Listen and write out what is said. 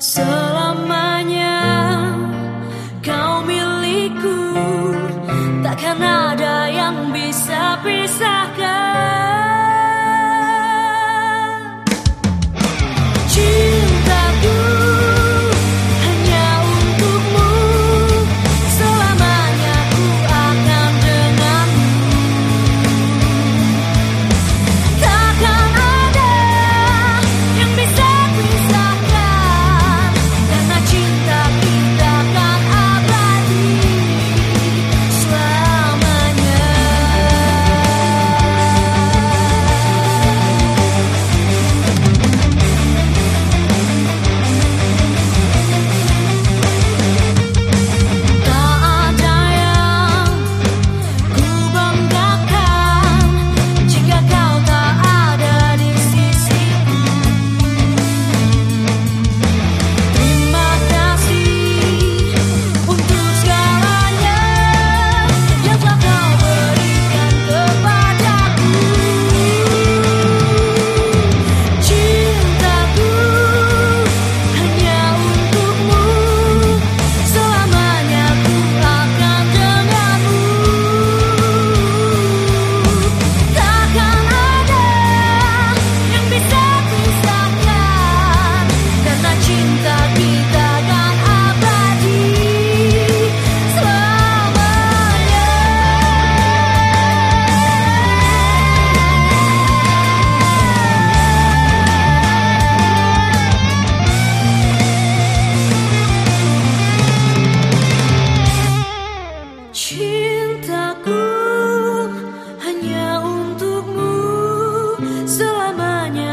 selamanya kau milikku. Takkan Cintaku hanya untukmu selamanya.